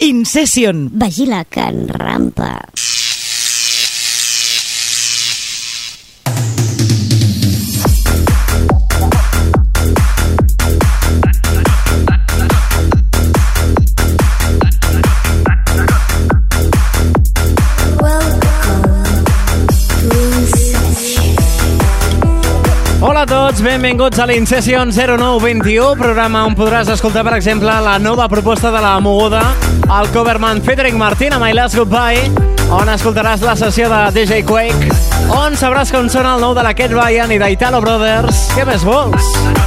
Incession. Vigila que en rampa. Hola a tots, benvinguts a l'Incession 0921, programa on podràs escoltar, per exemple, la nova proposta de la moguda, el coverman Frederic Martin amb I Last Goodbye, on escoltaràs la sessió de DJ Quake, on sabràs com sona el nou de la Cat Ryan i d'Italo Brothers. Què més vols?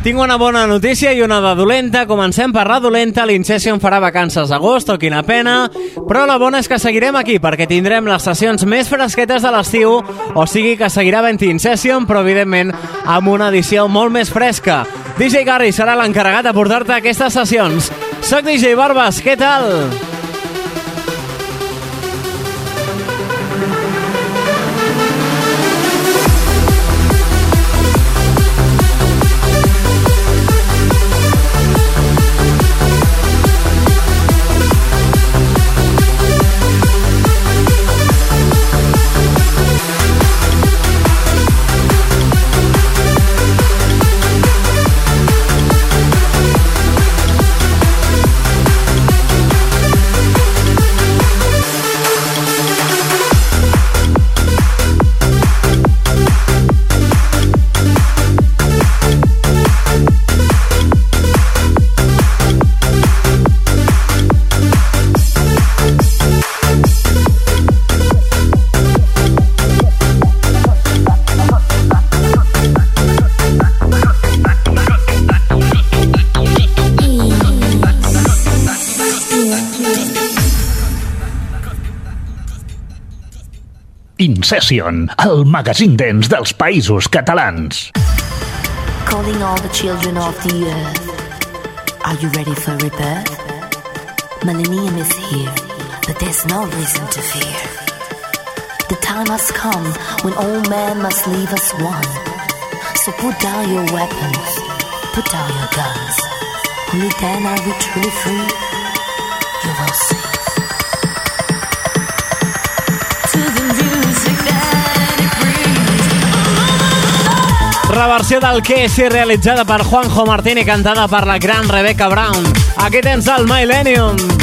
Tinc una bona notícia i una de dolenta. Comencem per la dolenta. L'Incession farà vacances a agost, o quina pena. Però la bona és que seguirem aquí, perquè tindrem les sessions més fresquetes de l'estiu, o sigui que seguirà havent Incession, però evidentment amb una edició molt més fresca. DJ Garry serà l'encarregat de portar-te aquestes sessions. Soc DJ Barbas, què tal? Incession, el magazín dents dels països catalans. Calling all the children of the earth. Are you ready for rebirth? Millennium is here, but there's no reason to fear. The time has come when all men must leave us one. So put down your weapons, put down your guns. Only then are we truly free. You will see. Reversió del que és realitzada per Juanjo Martín i cantada per la gran Rebecca Brown. Aquí tens el Millennium.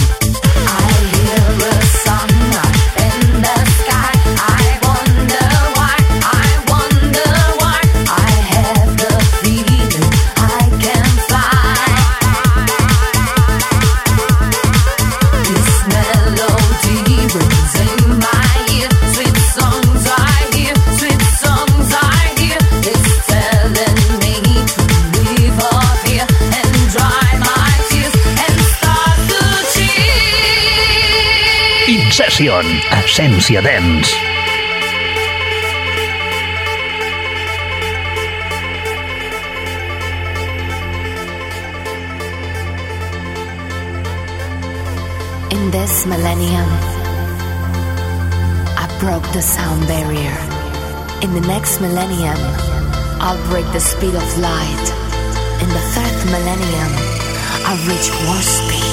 In this millennium, I broke the sound barrier. In the next millennium, I'll break the speed of light. In the third millennium, I'll reach warp speed.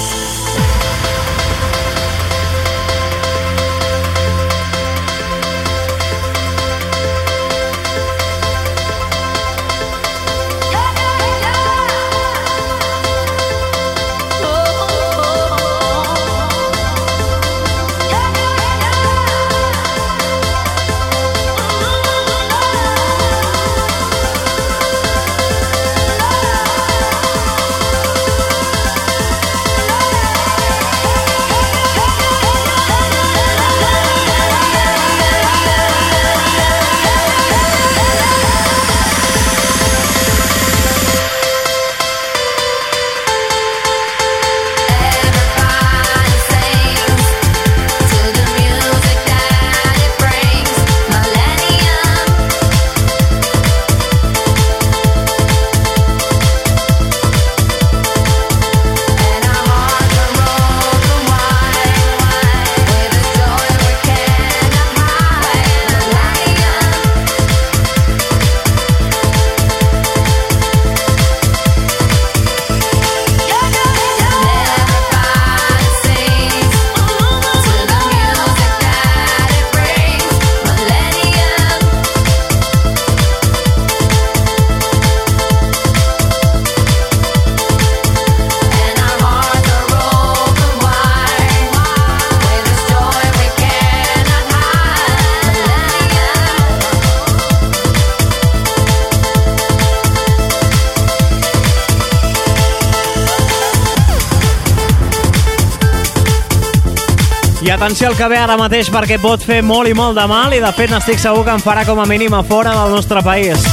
I atenció al que ve ara mateix perquè pot fer molt i molt de mal i de fet n'estic segur que en farà com a mínim a fora del nostre país.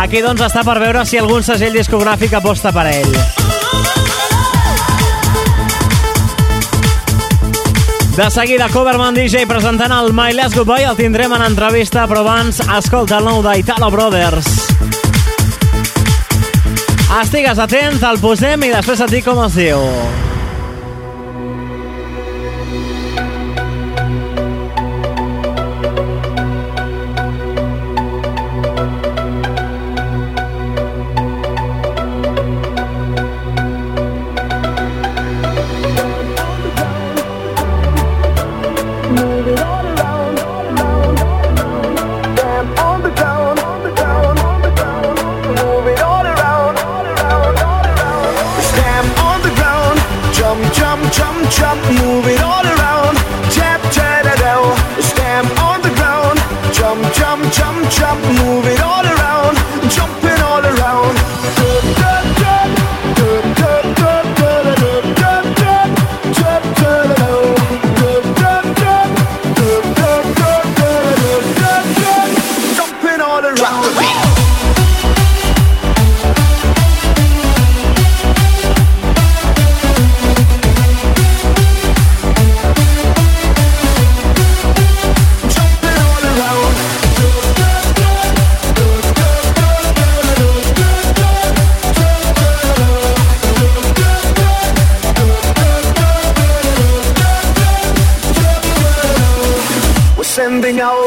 Aquí doncs està per veure si algun segell discogràfic aposta per ell. De seguida, Coverman DJ presentant el My Last Goodbye el tindrem en entrevista, però abans escolta el nou d'Italo Brothers. Estigues atent, el posem i després et dic com es diu. giving out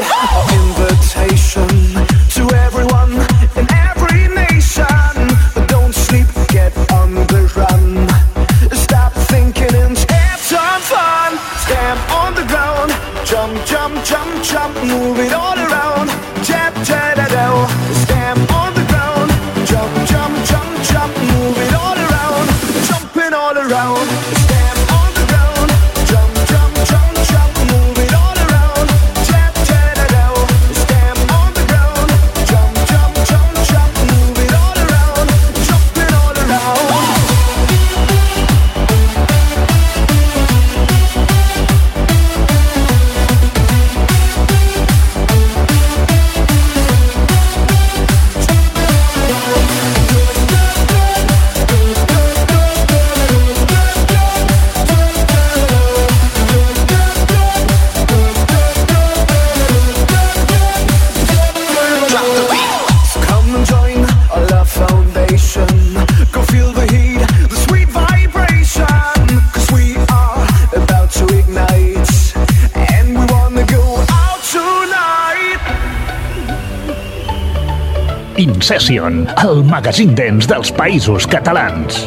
Session, el magazín dents dels països catalans.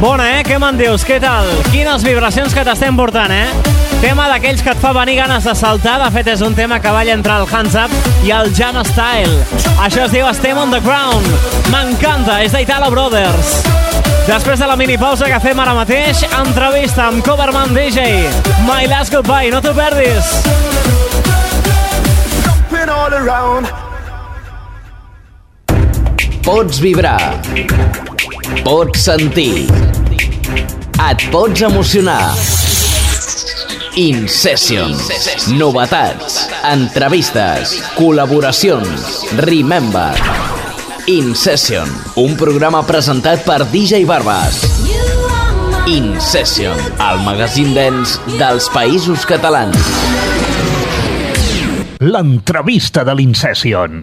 Bona, eh? Què me'n dius? Què tal? Quines vibracions que t'estem portant, eh? Tema d'aquells que et fa venir ganes de saltar. De fet, és un tema que balla entre el Hands Up i el Jam Style. Això es diu Estem on the Ground. M'encanta, és d'Italo Brothers. Després de la mini pausa que fem ara mateix, entrevista amb Coverman DJ. My Last Goodbye, no t'ho perdis. Pots vibrar. Pots sentir. Et pots emocionar. In Session. Novetats, entrevistes, col·laboracions. Remember. In Session, un programa presentat per DJ Barbas. In Session, el magazín dens dels països catalans. L'entrevista de l'Incession.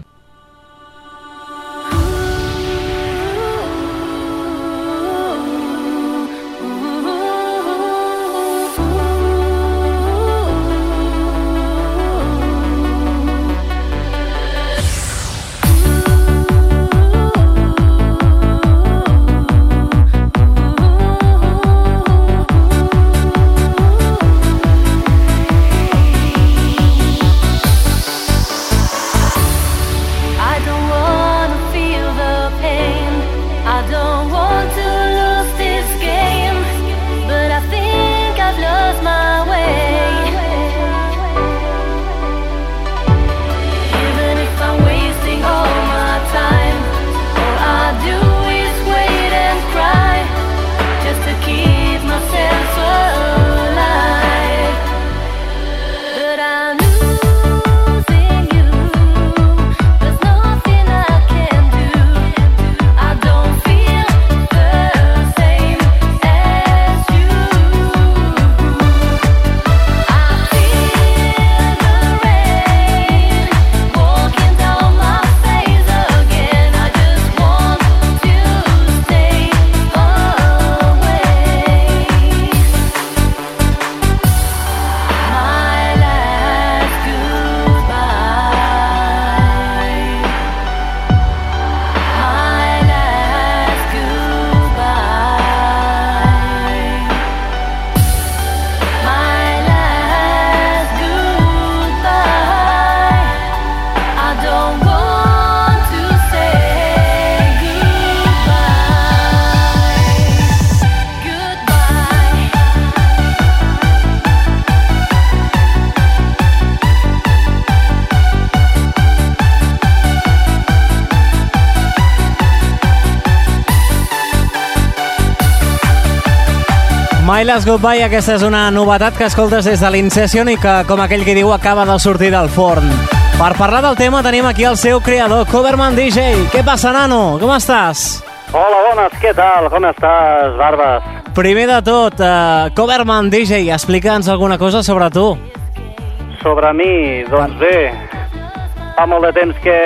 Last Goodbye, aquesta és una novetat que escoltes des de l'Incession i que, com aquell que diu, acaba de sortir del forn. Per parlar del tema tenim aquí el seu creador, Coverman DJ. Què passa, nano? Com estàs? Hola, bones, què tal? Com estàs, Barbes? Primer de tot, uh, Coverman DJ, explica'ns alguna cosa sobre tu. Sobre mi, doncs bé, fa molt de temps que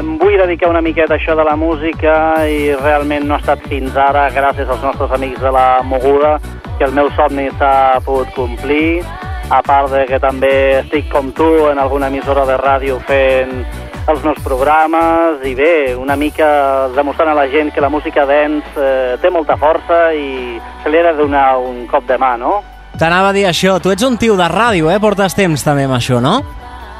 em vull dedicar una miqueta a això de la música i realment no ha estat fins ara, gràcies als nostres amics de la Moguda, que el meu somni s'ha pogut complir, a part de que també estic com tu en alguna emissora de ràdio fent els meus programes i bé, una mica demostrant a la gent que la música dance eh, té molta força i se li ha de donar un cop de mà, no? T'anava a dir això, tu ets un tio de ràdio, eh? Portes temps també amb això, no?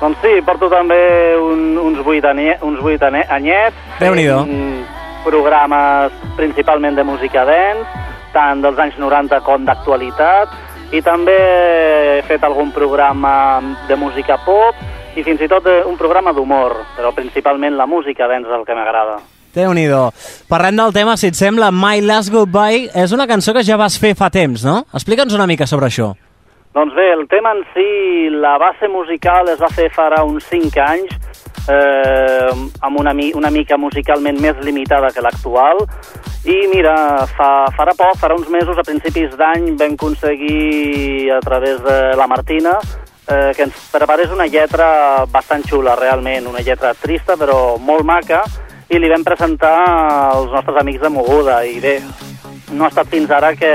Doncs sí, porto també un, uns vuit, anye, uns vuit anye, anyets. Déu-n'hi-do. fent Programes principalment de música dance, tant dels anys 90 com d'actualitat, i també he fet algun programa de música pop i fins i tot eh, un programa d'humor, però principalment la música dance és el que m'agrada. déu nhi Parlem del tema, si et sembla, My Last Goodbye és una cançó que ja vas fer fa temps, no? Explica'ns una mica sobre això. Doncs bé, el tema en si, la base musical es va fer farà uns 5 anys, eh, amb una, mi una mica musicalment més limitada que l'actual, i mira, fa, farà poc, farà uns mesos, a principis d'any, vam aconseguir, a través de la Martina, eh, que ens preparés una lletra bastant xula, realment, una lletra trista, però molt maca, i li vam presentar als nostres amics de Moguda, i bé, no ha estat fins ara que,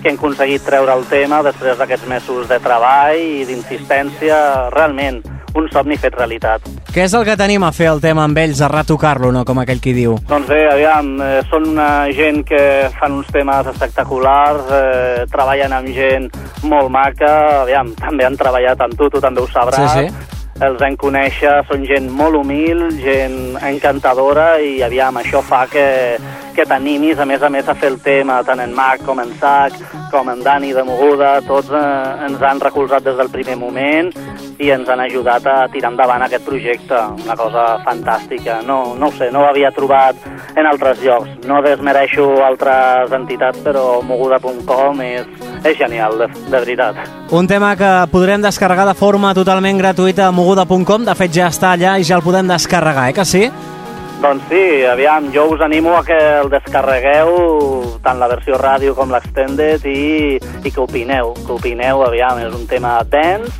que hem aconseguit treure el tema després d'aquests mesos de treball i d'insistència, realment, un somni fet realitat. Què és el que tenim a fer el tema amb ells, a retocar-lo, no? Com aquell qui diu. Doncs bé, aviam, eh, són una gent que fan uns temes espectaculars, eh, treballen amb gent molt maca, aviam, també han treballat amb tu, tu també ho sabràs. Sí, sí. Els en conèixer, són gent molt humil, gent encantadora i aviam, això fa que, que t'animis a més a més a fer el tema, tant en Mac com en Sac, com en Dani de Moguda, tots eh, ens han recolzat des del primer moment i ens han ajudat a tirar endavant aquest projecte, una cosa fantàstica. No, no ho sé, no ho havia trobat en altres llocs. No desmereixo altres entitats, però moguda.com és, és genial, de, de veritat. Un tema que podrem descarregar de forma totalment gratuïta a moguda.com, de fet ja està allà i ja el podem descarregar, eh que sí? Doncs sí, aviam, jo us animo a que el descarregueu, tant la versió ràdio com l'extended, i, i que opineu, que opineu, aviam, és un tema dance,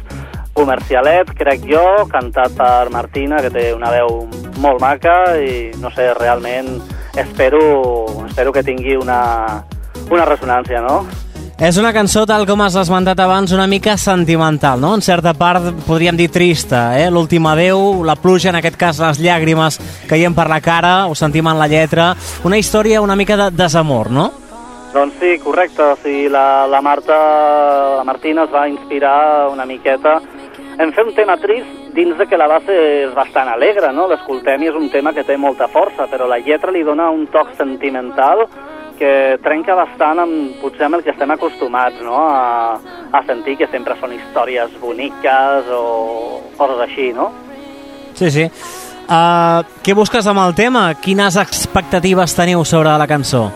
comercialet, crec jo, cantat per Martina, que té una veu molt maca, i no sé, realment espero, espero que tingui una, una ressonància, no? És una cançó, tal com has esmentat abans, una mica sentimental, no? En certa part, podríem dir trista, eh? L'últim adeu, la pluja, en aquest cas les llàgrimes caient per la cara, ho sentim en la lletra, una història una mica de desamor, no? Doncs sí, correcte. O sigui, la, la Marta, la Martina es va inspirar una miqueta en fer un tema trist dins de que la base és bastant alegre, no? L'escoltem i és un tema que té molta força, però la lletra li dona un toc sentimental que trenca bastant amb, potser amb el que estem acostumats no? a, a sentir, que sempre són històries boniques o coses així, no? Sí, sí. Uh, què busques amb el tema? Quines expectatives teniu sobre la cançó?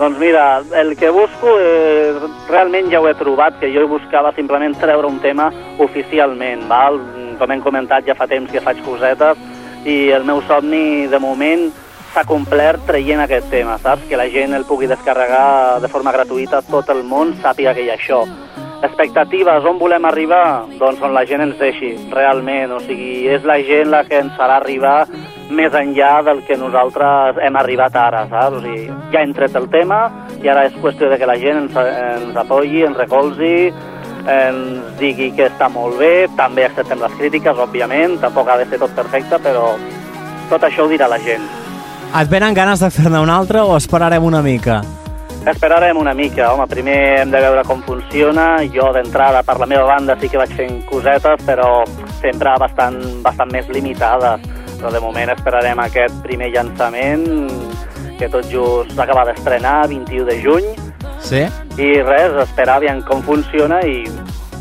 Doncs mira, el que busco eh, realment ja ho he trobat, que jo buscava simplement treure un tema oficialment, val? com hem comentat ja fa temps que faig cosetes i el meu somni de moment s'ha complert traient aquest tema, saps? Que la gent el pugui descarregar de forma gratuïta, tot el món sàpiga que hi ha això. Expectatives, on volem arribar? Doncs on la gent ens deixi, realment. O sigui, és la gent la que ens farà arribar més enllà del que nosaltres hem arribat ara, saps? O sigui, ja hem tret el tema i ara és qüestió de que la gent ens, ens apoyi, ens recolzi, ens digui que està molt bé, també acceptem les crítiques, òbviament, tampoc ha de ser tot perfecte, però tot això ho dirà la gent. Et venen ganes de fer-ne una altra o esperarem una mica? Esperarem una mica, home, primer hem de veure com funciona, jo d'entrada per la meva banda sí que vaig fent cosetes, però sempre bastant, bastant més limitades, però de moment esperarem aquest primer llançament que tot just s'acaba d'estrenar, 21 de juny, Sí? i res, esperar aviam com funciona i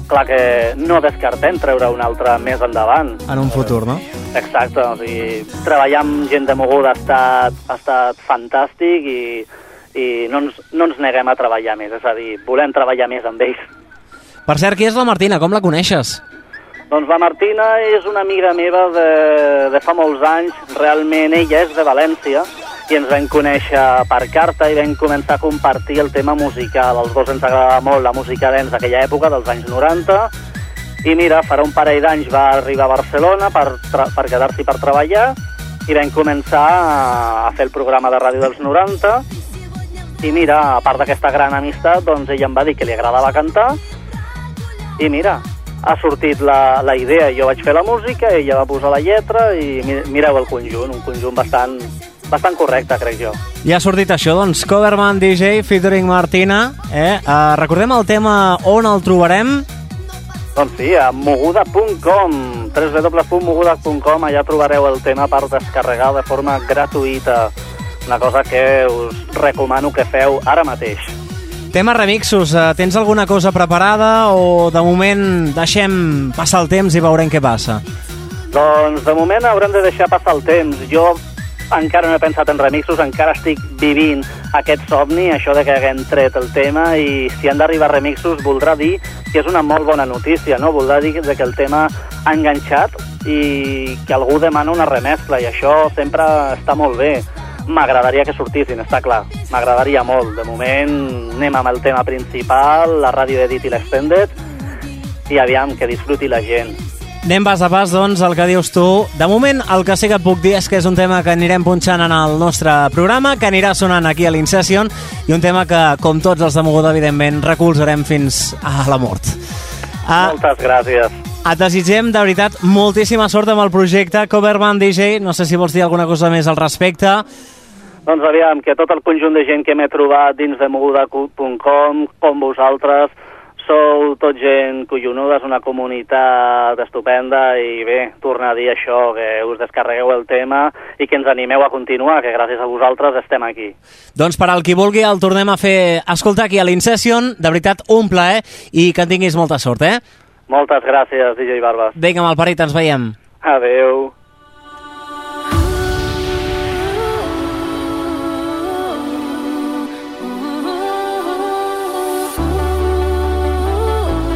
clar que no descartem treure un altre més endavant. En un futur, no? Exacte, o sigui, treballar amb gent de moguda ha estat, ha estat fantàstic i, i no ens, no ens neguem a treballar més, és a dir, volem treballar més amb ells. Per cert, qui és la Martina? Com la coneixes? Doncs la Martina és una amiga meva de, de fa molts anys, realment ella és de València, i ens vam conèixer per carta i vam començar a compartir el tema musical. Els dos ens agradava molt la música dents d'aquella època, dels anys 90, i mira, farà un parell d'anys va arribar a Barcelona per, per quedar-s'hi per treballar, i vam començar a fer el programa de ràdio dels 90, i mira, a part d'aquesta gran amistat, doncs ella em va dir que li agradava cantar, i mira, ha sortit la, la idea, jo vaig fer la música, ella va posar la lletra i mi- mireu el conjunt, un conjunt bastant, bastant correcte, crec jo. Ja ha sortit això, doncs, Coverman DJ featuring Martina. Eh? Uh, recordem el tema on el trobarem. Doncs sí, a moguda.com, www.moguda.com, allà trobareu el tema per descarregar de forma gratuïta, una cosa que us recomano que feu ara mateix. Tema remixos, uh, tens alguna cosa preparada o de moment deixem passar el temps i veurem què passa? Doncs de moment haurem de deixar passar el temps. Jo encara no he pensat en remixos, encara estic vivint aquest somni, això de que haguem tret el tema, i si han d'arribar remixos voldrà dir que és una molt bona notícia, no? Voldrà dir que el tema ha enganxat i que algú demana una remescla, i això sempre està molt bé. M'agradaria que sortissin, està clar. M'agradaria molt. De moment anem amb el tema principal, la ràdio edit i l'extended, i aviam, que disfruti la gent. Anem pas a pas, doncs, el que dius tu. De moment, el que sí que et puc dir és que és un tema que anirem punxant en el nostre programa, que anirà sonant aquí a l'Incession, i un tema que, com tots els de Moguda, evidentment, recolzarem fins a la mort. Ah, Moltes gràcies. et desitgem, de veritat, moltíssima sort amb el projecte Coverman DJ. No sé si vols dir alguna cosa més al respecte. Doncs aviam, que tot el conjunt de gent que m'he trobat dins de moguda.com, com vosaltres, sou tot gent collonuda, és una comunitat estupenda i bé, tornar a dir això, que us descarregueu el tema i que ens animeu a continuar, que gràcies a vosaltres estem aquí. Doncs per al qui vulgui el tornem a fer escoltar aquí a l'Incession. De veritat, un plaer i que en tinguis molta sort, eh? Moltes gràcies, DJ Barbas. Vinga, malparit, ens veiem. Adeu.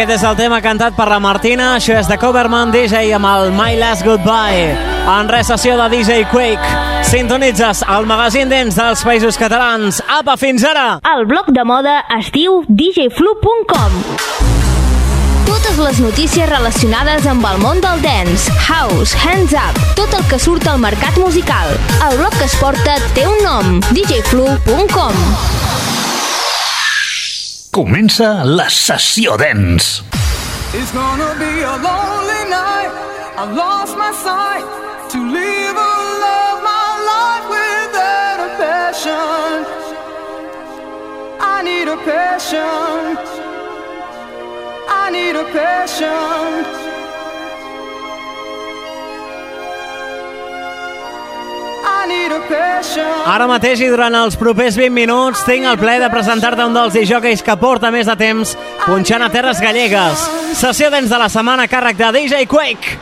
Aquest és el tema cantat per la Martina, això és de Coverman DJ amb el My Last Goodbye. En recessió de DJ Quake, sintonitzes el magazín dents dels països catalans. Apa, fins ara! El blog de moda es diu djflu.com totes les notícies relacionades amb el món del dance, house, hands up, tot el que surt al mercat musical. El blog que es porta té un nom, djflu.com. Comença la sessió dens. It's gonna be a lonely night. I lost my sight to live a love my life without a passion. I need a passion. I need a passion. Ara mateix i durant els propers 20 minuts tinc el plaer de presentar-te un dels DJs que porta més de temps punxant a terres gallegues. Sessió dents de la setmana càrrec de DJ Quake.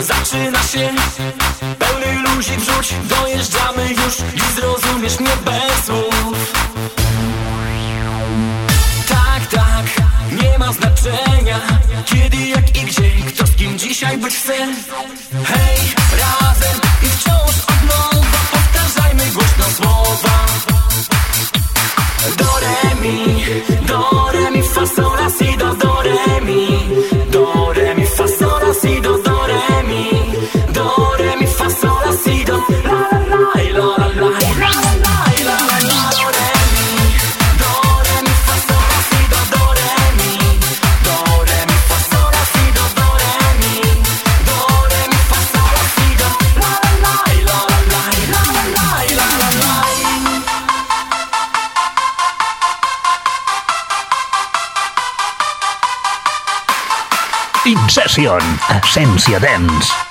Zaczyna się. Pełny luzi wrzuć Dojeżdżamy już I zrozumiesz mnie bez słów. Tak, tak Nie ma znaczenia Kiedy, jak i gdzie Kto z kim dzisiaj być chce. Sessions, Essència Dance.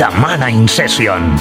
The in Session.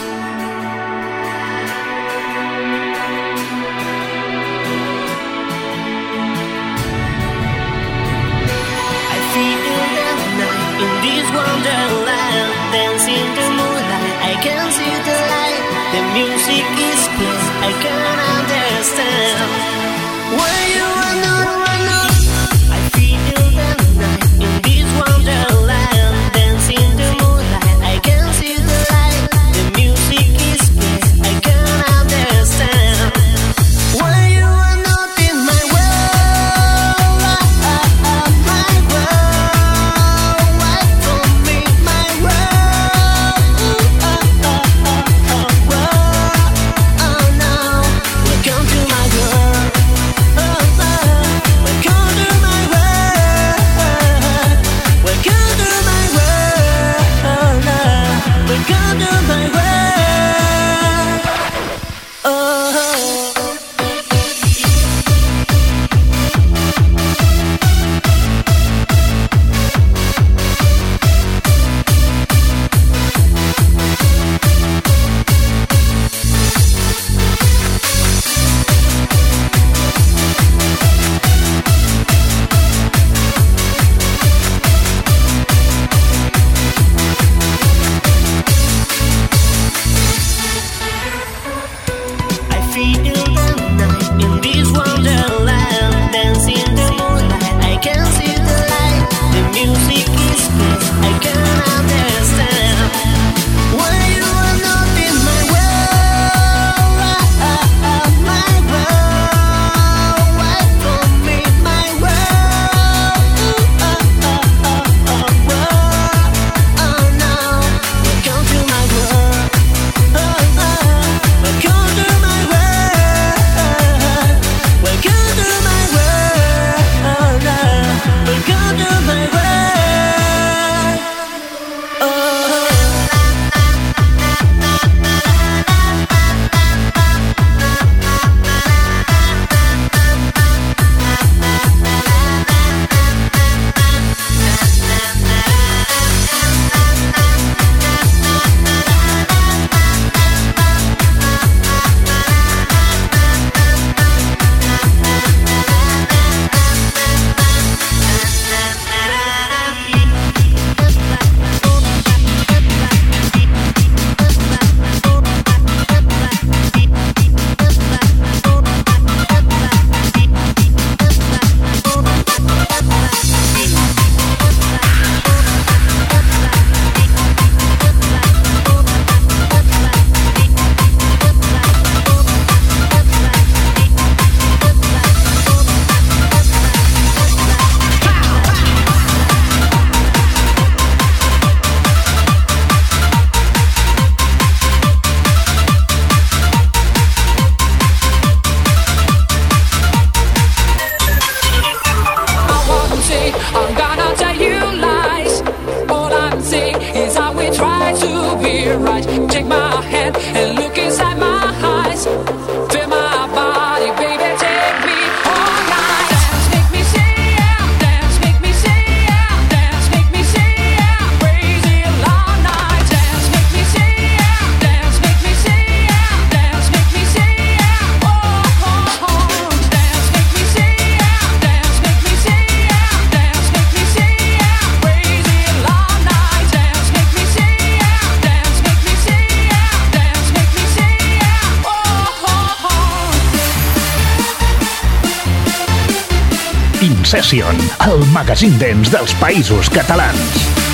Session, el magazín dents dels països catalans.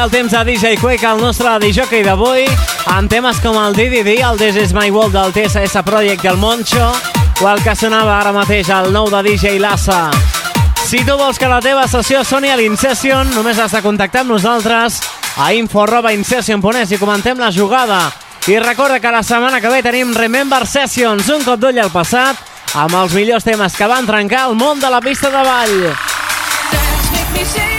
El temps de DJ Quake, el nostre disjockey d'avui, amb temes com el DDD, el This Is My World del TSS Project i el Moncho, o el que sonava ara mateix, el nou de DJ Lassa. Si tu vols que la teva sessió soni a l'Incession, només has de contactar amb nosaltres a info.incession.es i comentem la jugada. I recorda que la setmana que ve tenim Remember Sessions, un cop d'ull al passat, amb els millors temes que van trencar el món de la pista de ball. Dance,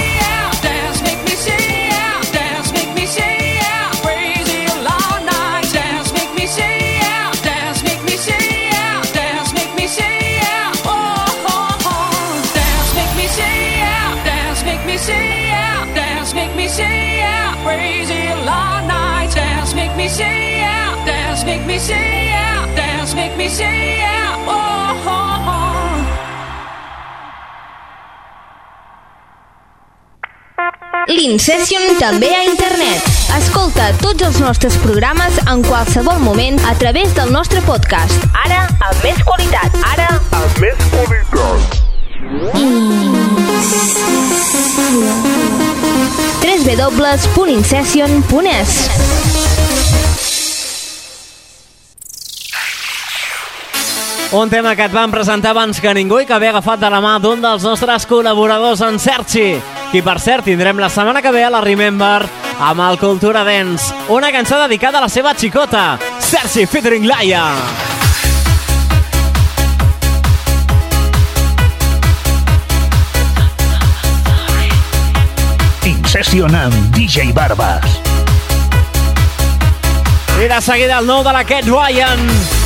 Oh, oh. L'Incession també a internet. Escolta tots els nostres programes en qualsevol moment a través del nostre podcast. Ara, amb més qualitat. Ara, amb més qualitat. www.incession.es Un tema que et vam presentar abans que ningú i que ve agafat de la mà d'un dels nostres col·laboradors en Sergi, qui per cert tindrem la setmana que ve a la Remember amb el Cultura Dance, una cançó dedicada a la seva xicota, Sergi featuring Laia. Incession amb DJ Barbas. I de seguida el nou de la Cat Ryan.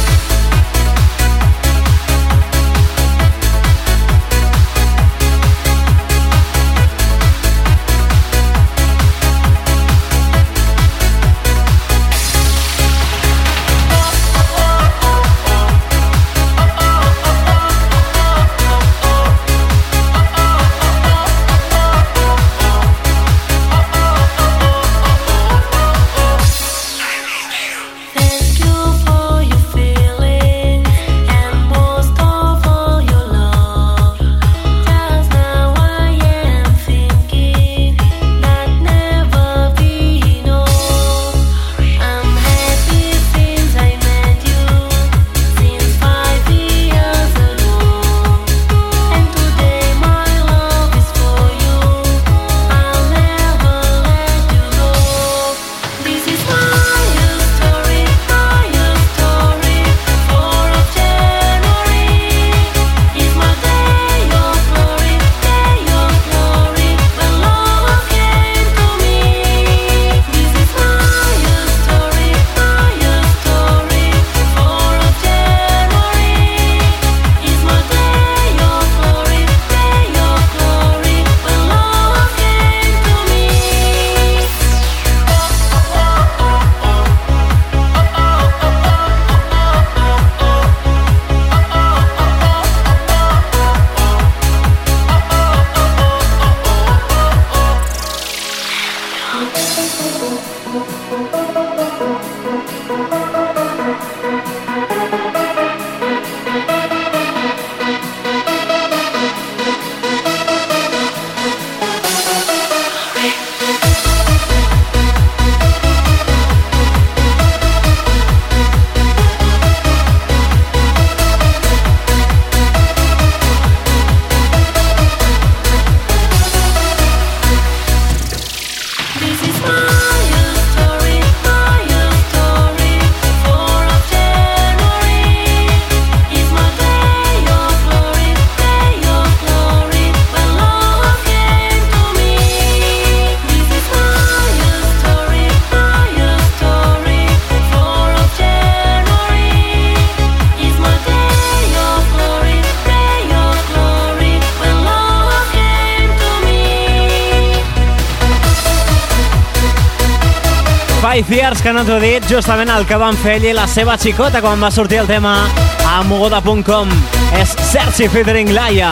Five Years, que no t'ho dit, justament el que van fer ell i la seva xicota quan va sortir el tema a mogoda.com. És Sergi featuring Laia.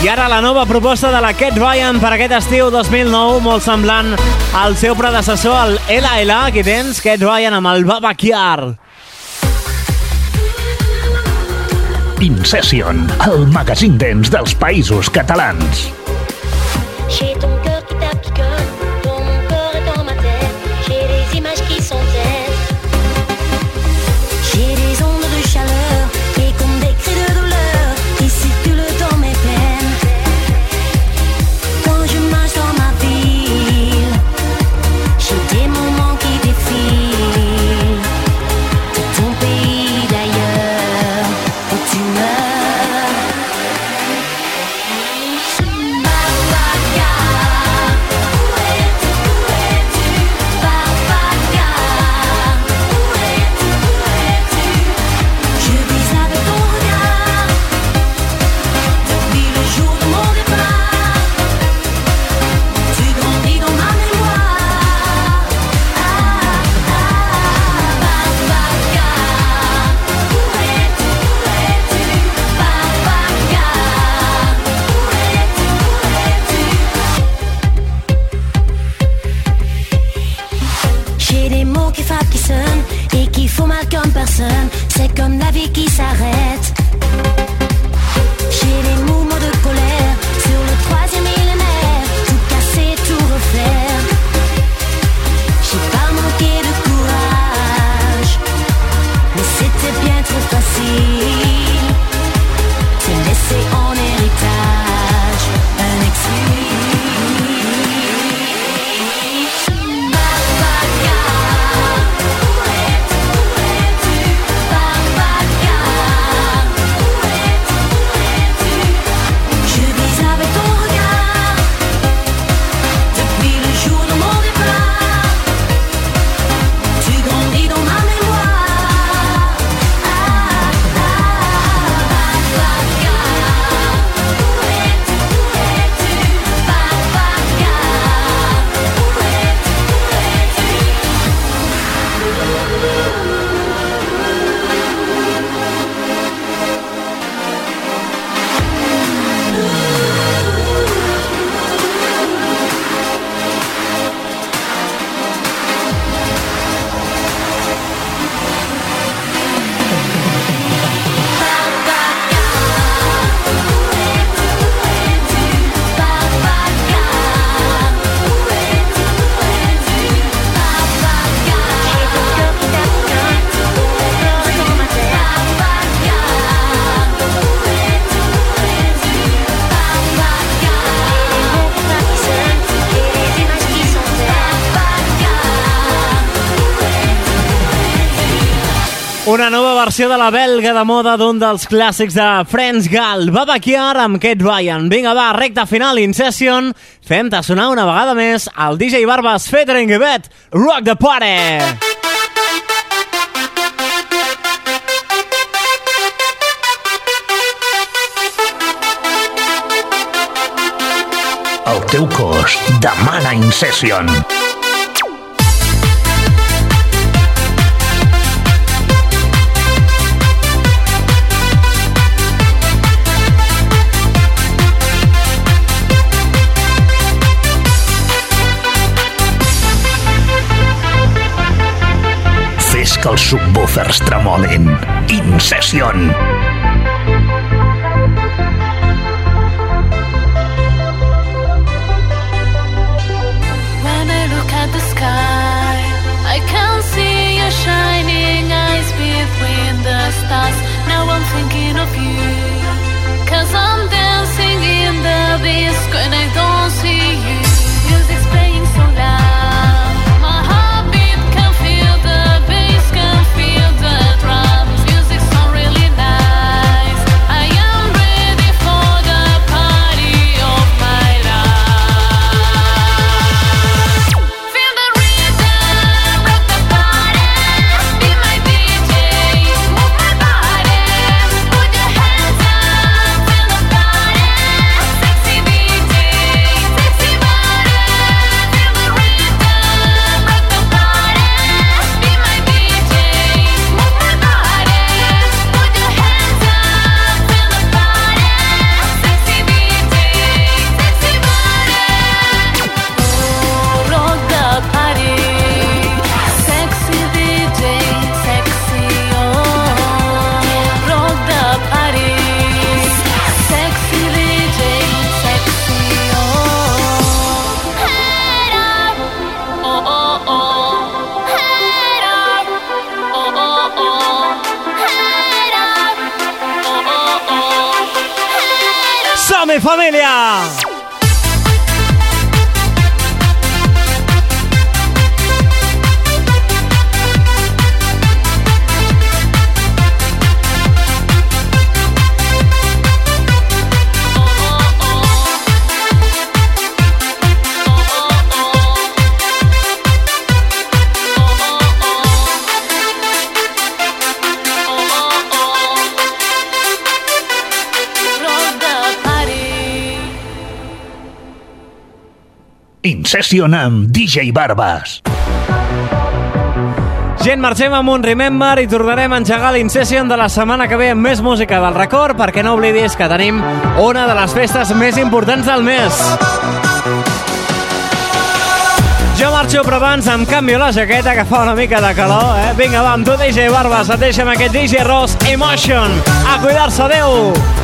I ara la nova proposta de la Cat Ryan per aquest estiu 2009, molt semblant al seu predecessor, el LLA, aquí tens Cat Ryan amb el Babakiar. In Session, el magazín dents dels països catalans. Una nova versió de la belga de moda d'un dels clàssics de Friends Gal, Babakiar amb Kate Ryan. Vinga, va, recta final, in session. Fem-te sonar una vegada més el DJ Barbas Fetering Bet, Rock the Party! El teu cos demana Incession. que els subwoofers tremolin. Incession! Selecciona amb DJ Barbas. Gent, marxem amb un Remember i tornarem a engegar l'Incession de la setmana que ve amb més música del record perquè no oblidis que tenim una de les festes més importants del mes. Jo marxo, però abans em canvio la jaqueta que fa una mica de calor, eh? Vinga, va, amb tu, DJ Barbas, et deixem aquest DJ Ross Emotion. A cuidar-se, adeu! Adeu!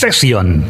Sesión.